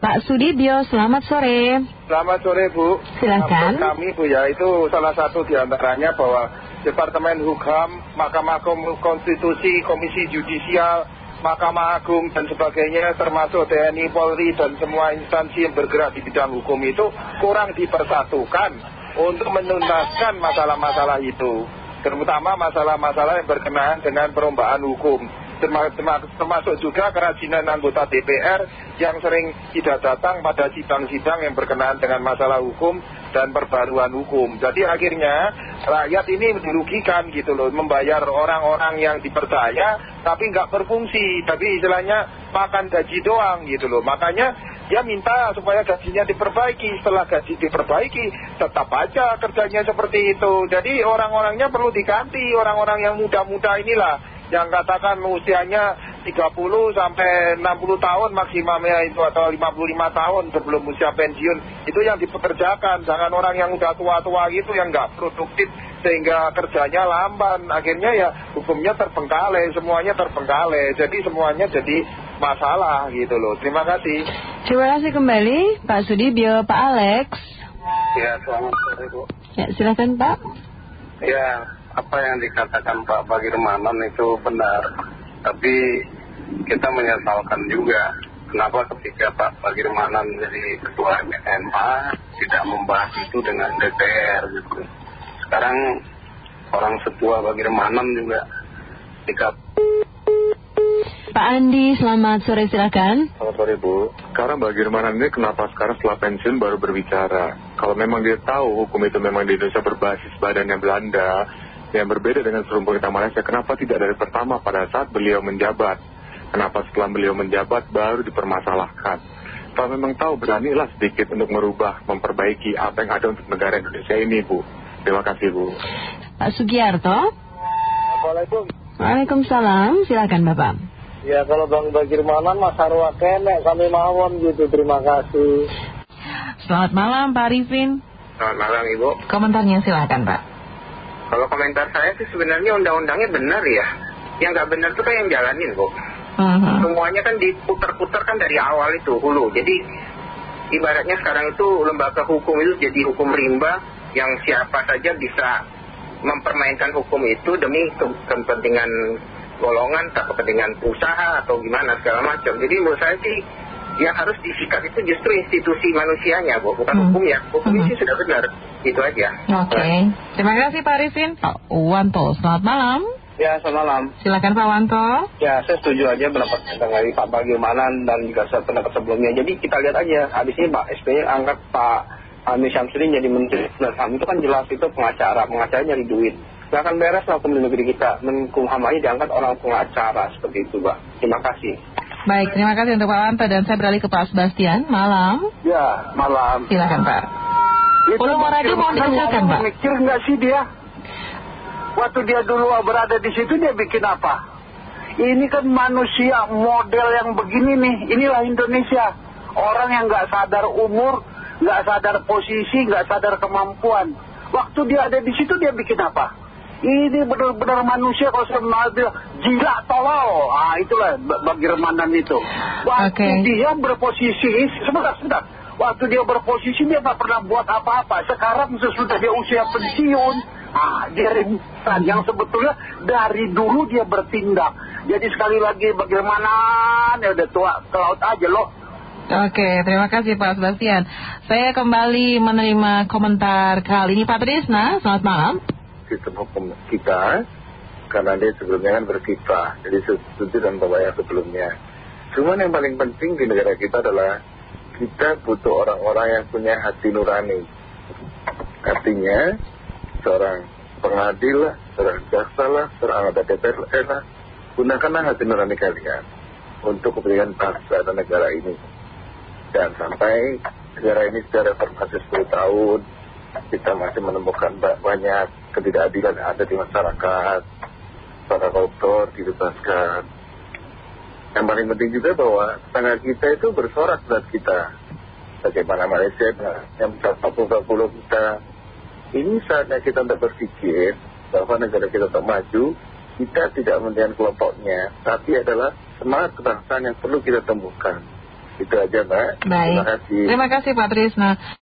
Pak Sudibyo, selamat sore. Selamat sore Bu. Silakan. Menurut kami Bu ya, itu salah satu di antaranya bahwa Departemen Hukum, Mahkamah Konstitusi, Komisi Judisial, Mahkamah Agung dan sebagainya termasuk TNI, Polri dan semua instansi yang bergerak di bidang hukum itu kurang dipersatukan untuk menuntaskan masalah-masalah itu. Terutama masalah-masalah yang berkenaan dengan perombaan hukum termasuk juga kerajinan anggota DPR yang sering tidak datang pada sidang-sidang yang berkenaan dengan masalah hukum dan perbaruan hukum. Jadi akhirnya rakyat ini dirugikan gitu loh, membayar orang-orang yang dipercaya tapi nggak berfungsi, tapi istilahnya makan gaji doang gitu loh. Makanya dia minta supaya gajinya diperbaiki, setelah gaji diperbaiki tetap aja kerjanya seperti itu. Jadi orang-orangnya perlu diganti, orang-orang yang muda-muda inilah yang katakan usianya 30 sampai 60 tahun maksimumnya itu atau 55 tahun sebelum usia pensiun itu yang dipekerjakan. Jangan orang yang udah tua-tua gitu yang nggak produktif sehingga kerjanya lamban. Akhirnya ya hukumnya terbengkalai semuanya terbengkalai. Jadi semuanya jadi masalah gitu loh. Terima kasih. Terima kasih kembali Pak Sudibyo Pak Alex. Ya selamat sore Bu. Ya silakan Pak. Ya apa yang dikatakan Pak Bagirmanan itu benar tapi kita menyesalkan juga kenapa ketika Pak Bagirmanan jadi ketua MA tidak membahas itu dengan DPR gitu sekarang orang setua Bagirmanan juga jika Pak Andi, selamat sore silakan. Selamat sore Bu. Sekarang bagaimana ini kenapa sekarang setelah pensiun baru berbicara? Kalau memang dia tahu hukum itu memang di Indonesia berbasis badannya Belanda, yang berbeda dengan seluruh pemerintah Malaysia. Kenapa tidak dari pertama pada saat beliau menjabat? Kenapa setelah beliau menjabat baru dipermasalahkan? Kalau memang tahu beranilah sedikit untuk merubah, memperbaiki apa yang ada untuk negara Indonesia ini Bu. Terima kasih Bu. Pak Sugiarto. Assalamualaikum. Waalaikumsalam. Silakan Bapak. Ya kalau Bang Bagirmanan Mas Harwa kenek kami mawon gitu. Terima kasih. Selamat malam Pak Arifin. Selamat malam Ibu. Komentarnya silakan Pak. Kalau komentar saya sih sebenarnya undang-undangnya benar ya. Yang nggak benar itu kan yang jalanin kok. -huh. Semuanya kan diputar-putar kan dari awal itu hulu. Jadi ibaratnya sekarang itu lembaga hukum itu jadi hukum rimba yang siapa saja bisa mempermainkan hukum itu demi kepentingan golongan atau kepentingan usaha atau gimana segala macam. Jadi menurut saya sih yang harus disikat itu justru institusi manusianya Bu, bukan hmm. hukum ya. Hukum hmm. sudah benar. Itu aja. Oke. Terima kasih Pak Arifin. Pak Wanto, selamat malam. Ya, selamat malam. Silakan Pak Wanto. Ya, saya setuju aja pendapat dari Pak Bagiomanan dan juga pendapat sebelumnya. Jadi kita lihat aja, habis ini Pak SBY angkat Pak Amir Syamsuddin jadi Menteri dan HAM itu kan jelas itu pengacara, pengacara nyari duit. Nggak akan beres lah hukum di negeri kita. Menkumham aja diangkat orang pengacara seperti itu Pak. Terima kasih. Baik, terima kasih untuk Pak Wanto dan saya beralih ke Pak Sebastian. Malam. Ya, malam. Silakan Pak. Volume radio mau dikecilkan Pak. Mikir nggak sih dia? Waktu dia dulu berada di situ dia bikin apa? Ini kan manusia model yang begini nih. Inilah Indonesia. Orang yang nggak sadar umur, nggak sadar posisi, nggak sadar kemampuan. Waktu dia ada di situ dia bikin apa? Ini benar-benar manusia kalau saya bilang gila tolol. Ah itulah bagi remanan itu. Waktu dia berposisi, sebentar, sebentar. Waktu dia berposisi dia nggak pernah buat apa-apa. Sekarang sesudah dia usia pensiun, ah dia rebutan yang sebetulnya dari dulu dia bertindak. Jadi sekali lagi bagaimana ya udah tua ke laut aja loh. Oke, terima kasih Pak Sebastian. Saya kembali menerima komentar kali ini Pak Trisna. Selamat malam sistem hukum kita karena dia sebelumnya kan berkiprah jadi setuju dan bapak yang sebelumnya. Cuman yang paling penting di negara kita adalah kita butuh orang-orang yang punya hati nurani. Artinya seorang pengadil lah seorang jaksa lah seorang anggota DPR lah gunakanlah hati nurani kalian untuk kepentingan bangsa dan negara ini. Dan sampai negara ini sudah reformasi 10 tahun kita masih menemukan banyak ketidakadilan yang ada di masyarakat para koruptor dibebaskan yang paling penting juga bahwa tetangga kita itu bersorak buat kita bagaimana Malaysia yang papua kita ini saatnya kita untuk berpikir bahwa negara kita untuk maju kita tidak menjadikan kelompoknya tapi adalah semangat kebangsaan yang perlu kita temukan Itu aja Mbak. Baik. Terima kasih. Terima kasih Pak Trisna.